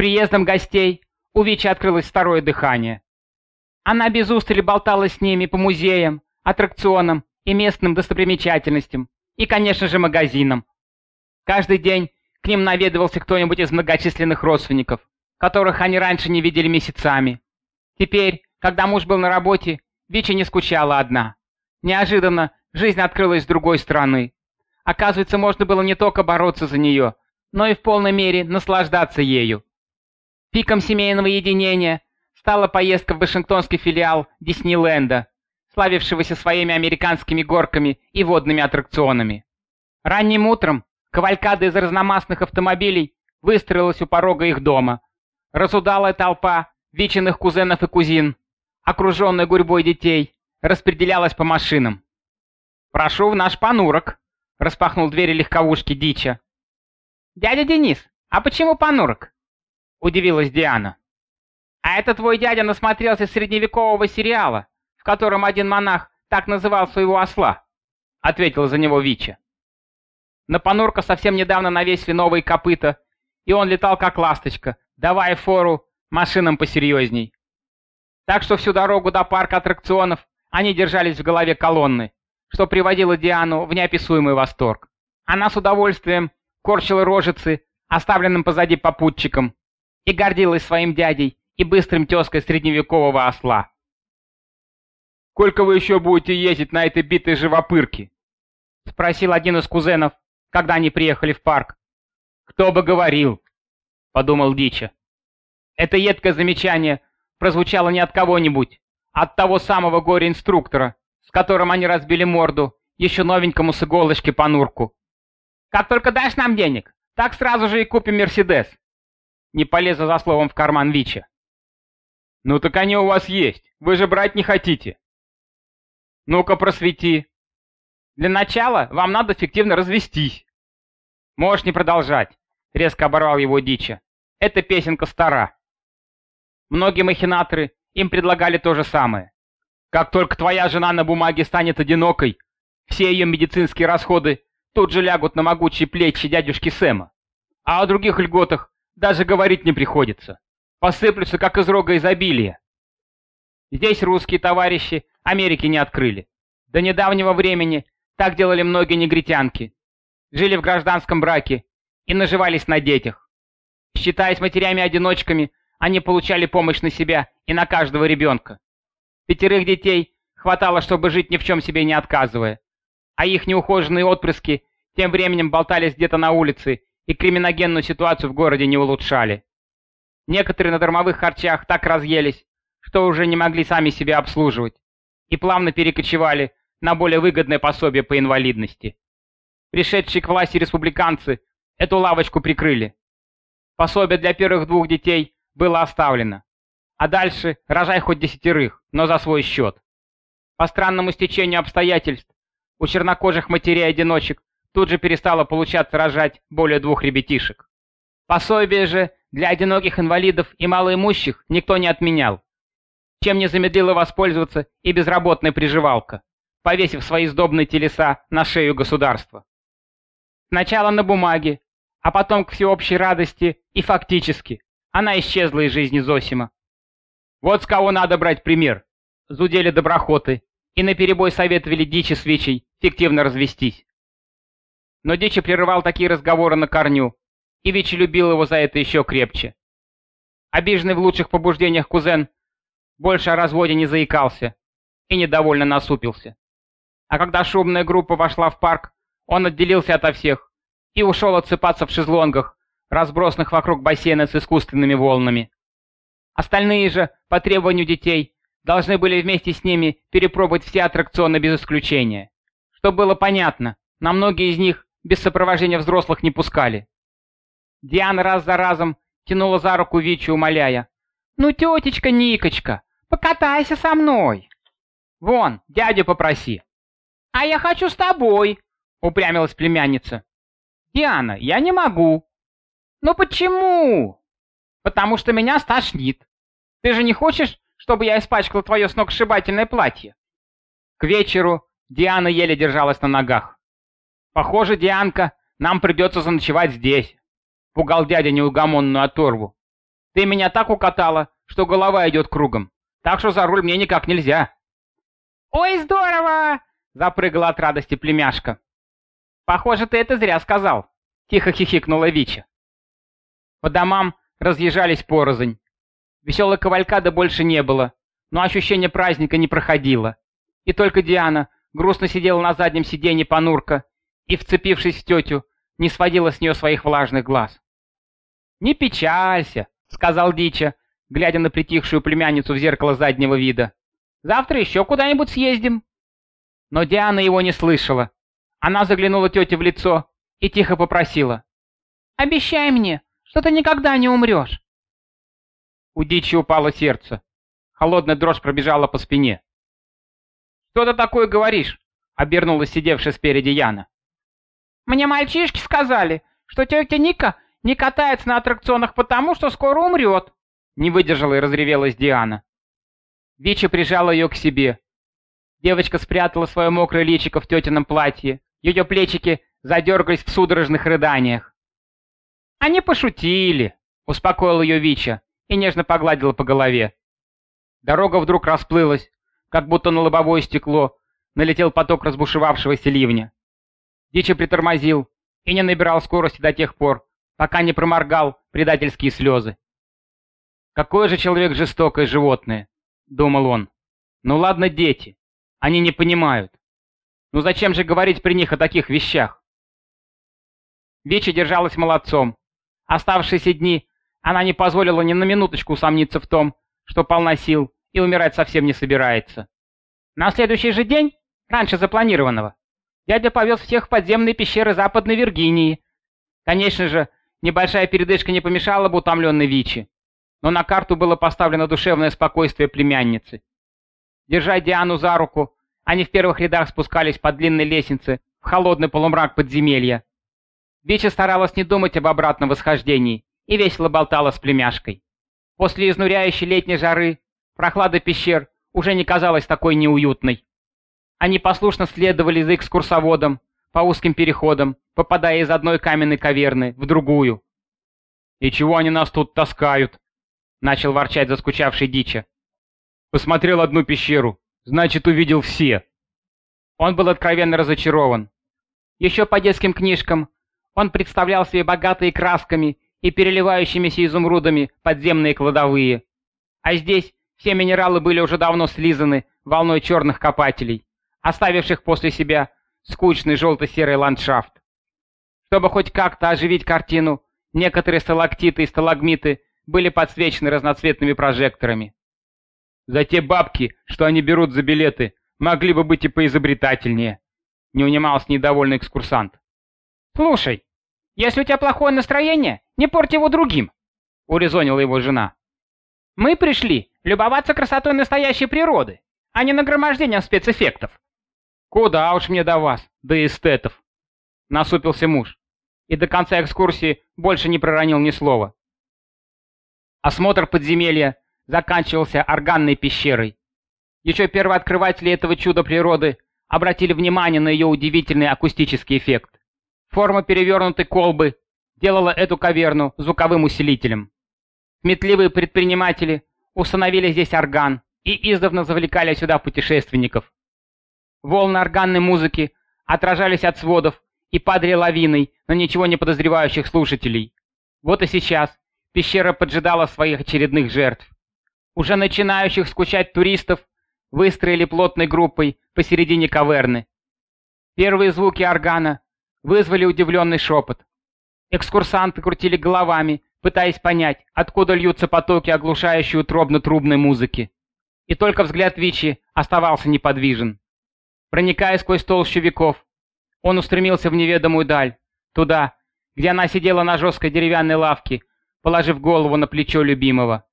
приездом гостей у Вичи открылось второе дыхание. Она без устали болтала с ними по музеям, аттракционам и местным достопримечательностям, и, конечно же, магазинам. Каждый день к ним наведывался кто-нибудь из многочисленных родственников, которых они раньше не видели месяцами. Теперь, когда муж был на работе, Вича не скучала одна. Неожиданно жизнь открылась с другой стороны. Оказывается, можно было не только бороться за нее, но и в полной мере наслаждаться ею. Пиком семейного единения стала поездка в Вашингтонский филиал Диснейленда, славившегося своими американскими горками и водными аттракционами. Ранним утром кавалькада из разномастных автомобилей выстроилась у порога их дома. Разудалая толпа Вичиных кузенов и кузин, окруженная гурьбой детей, распределялась по машинам. «Прошу в наш понурок», — распахнул двери легковушки Дича. «Дядя Денис, а почему понурок?» — удивилась Диана. «А это твой дядя насмотрелся средневекового сериала, в котором один монах так называл своего осла», — ответила за него Вича. На Понурка совсем недавно навесили новые копыта, и он летал как ласточка, давая фору машинам посерьезней. Так что всю дорогу до парка аттракционов они держались в голове колонны, что приводило Диану в неописуемый восторг. Она с удовольствием корчила рожицы, оставленным позади попутчиком, и гордилась своим дядей и быстрым тезкой средневекового осла. «Сколько вы еще будете ездить на этой битой живопырке?» — спросил один из кузенов, когда они приехали в парк. «Кто бы говорил?» — подумал Дича. Это едкое замечание прозвучало не от кого-нибудь, а от того самого горе-инструктора, с которым они разбили морду, еще новенькому с иголочки по нурку. «Как только дашь нам денег, так сразу же и купим Мерседес!» Не полезла за словом в карман Вича. «Ну так они у вас есть, вы же брать не хотите!» «Ну-ка просвети!» «Для начала вам надо эффективно развестись!» «Можешь не продолжать!» — резко оборвал его Дича. «Эта песенка стара!» Многие махинаторы им предлагали то же самое. Как только твоя жена на бумаге станет одинокой, все ее медицинские расходы тут же лягут на могучие плечи дядюшки Сэма. А о других льготах даже говорить не приходится. Посыплются, как из рога изобилия. Здесь русские товарищи Америки не открыли. До недавнего времени так делали многие негритянки. Жили в гражданском браке и наживались на детях. Считаясь матерями-одиночками, они получали помощь на себя и на каждого ребенка. Пятерых детей хватало, чтобы жить ни в чем себе не отказывая. А их неухоженные отпрыски тем временем болтались где-то на улице и криминогенную ситуацию в городе не улучшали. Некоторые на дармовых харчах так разъелись, что уже не могли сами себя обслуживать, и плавно перекочевали на более выгодное пособие по инвалидности. Пришедшие к власти республиканцы эту лавочку прикрыли. Пособие для первых двух детей было оставлено. А дальше рожай хоть десятерых, но за свой счет. По странному стечению обстоятельств у чернокожих матерей-одиночек тут же перестало получаться рожать более двух ребятишек. Пособие же для одиноких инвалидов и малоимущих никто не отменял, чем не замедлила воспользоваться и безработная приживалка, повесив свои сдобные телеса на шею государства. Сначала на бумаге, а потом к всеобщей радости и фактически она исчезла из жизни Зосима. Вот с кого надо брать пример. Зудели доброхоты и наперебой советовали Дичи с Вичей фиктивно развестись. Но Дичи прерывал такие разговоры на корню, и Вичи любил его за это еще крепче. Обиженный в лучших побуждениях кузен больше о разводе не заикался и недовольно насупился. А когда шумная группа вошла в парк, он отделился ото всех и ушел отсыпаться в шезлонгах, разбросанных вокруг бассейна с искусственными волнами. Остальные же, по требованию детей, должны были вместе с ними перепробовать все аттракционы без исключения. Что было понятно, на многие из них без сопровождения взрослых не пускали. Диана раз за разом тянула за руку Вичу, умоляя. «Ну, тетечка Никочка, покатайся со мной!» «Вон, дядю попроси!» «А я хочу с тобой!» — упрямилась племянница. «Диана, я не могу!» «Ну почему?» «Потому что меня стошнит. Ты же не хочешь, чтобы я испачкал твое сногсшибательное платье?» К вечеру Диана еле держалась на ногах. «Похоже, Дианка, нам придется заночевать здесь», — пугал дядя неугомонную оторву. Ты меня так укатала, что голова идет кругом, так что за руль мне никак нельзя». «Ой, здорово!» — запрыгала от радости племяшка. «Похоже, ты это зря сказал», — тихо хихикнула Вича. По домам разъезжались порознь. Веселой кавалькады больше не было, но ощущение праздника не проходило. И только Диана грустно сидела на заднем сиденье понурка и, вцепившись в тетю, не сводила с нее своих влажных глаз. «Не печалься», — сказал Дича, глядя на притихшую племянницу в зеркало заднего вида. «Завтра еще куда-нибудь съездим». Но Диана его не слышала. Она заглянула тете в лицо и тихо попросила. «Обещай мне, что ты никогда не умрешь». У Дичи упало сердце. Холодная дрожь пробежала по спине. «Что ты такое говоришь?» — обернулась сидевшая спереди Яна. «Мне мальчишки сказали, что тетя Ника не катается на аттракционах потому, что скоро умрет!» Не выдержала и разревелась Диана. Вича прижала ее к себе. Девочка спрятала свое мокрое личико в тетином платье. Ее плечики задергались в судорожных рыданиях. «Они пошутили!» — успокоил ее Вича и нежно погладила по голове. Дорога вдруг расплылась, как будто на лобовое стекло налетел поток разбушевавшегося ливня. Дичи притормозил и не набирал скорости до тех пор, пока не проморгал предательские слезы. «Какое же человек жестокое животное!» — думал он. «Ну ладно, дети. Они не понимают. Ну зачем же говорить при них о таких вещах?» Вечи держалась молодцом. Оставшиеся дни она не позволила ни на минуточку усомниться в том, что полна сил и умирать совсем не собирается. На следующий же день, раньше запланированного, дядя повез всех в подземные пещеры Западной Виргинии. Конечно же, Небольшая передышка не помешала бы утомленной Вичи, но на карту было поставлено душевное спокойствие племянницы. Держа Диану за руку, они в первых рядах спускались по длинной лестнице в холодный полумрак подземелья. Вича старалась не думать об обратном восхождении и весело болтала с племяшкой. После изнуряющей летней жары прохлада пещер уже не казалась такой неуютной. Они послушно следовали за экскурсоводом по узким переходам, попадая из одной каменной каверны в другую. «И чего они нас тут таскают?» — начал ворчать заскучавший Дича. «Посмотрел одну пещеру, значит, увидел все». Он был откровенно разочарован. Еще по детским книжкам он представлял себе богатые красками и переливающимися изумрудами подземные кладовые. А здесь все минералы были уже давно слизаны волной черных копателей, оставивших после себя скучный желто-серый ландшафт. Чтобы хоть как-то оживить картину, некоторые сталактиты и сталагмиты были подсвечены разноцветными прожекторами. За те бабки, что они берут за билеты, могли бы быть и поизобретательнее, не унимался недовольный экскурсант. Слушай, если у тебя плохое настроение, не порти его другим, урезонила его жена. Мы пришли любоваться красотой настоящей природы, а не нагромождением спецэффектов. Куда уж мне до вас, до эстетов, насупился муж и до конца экскурсии больше не проронил ни слова. Осмотр подземелья заканчивался органной пещерой. Еще первооткрыватели этого чуда природы обратили внимание на ее удивительный акустический эффект. Форма перевернутой колбы делала эту каверну звуковым усилителем. Сметливые предприниматели установили здесь орган и издавна завлекали сюда путешественников. Волны органной музыки отражались от сводов и падали лавиной на ничего не подозревающих слушателей. Вот и сейчас пещера поджидала своих очередных жертв. Уже начинающих скучать туристов выстроили плотной группой посередине каверны. Первые звуки органа вызвали удивленный шепот. Экскурсанты крутили головами, пытаясь понять, откуда льются потоки оглушающей утробно-трубной музыки. И только взгляд Вичи оставался неподвижен. Проникая сквозь толщу веков, он устремился в неведомую даль, туда, где она сидела на жесткой деревянной лавке, положив голову на плечо любимого.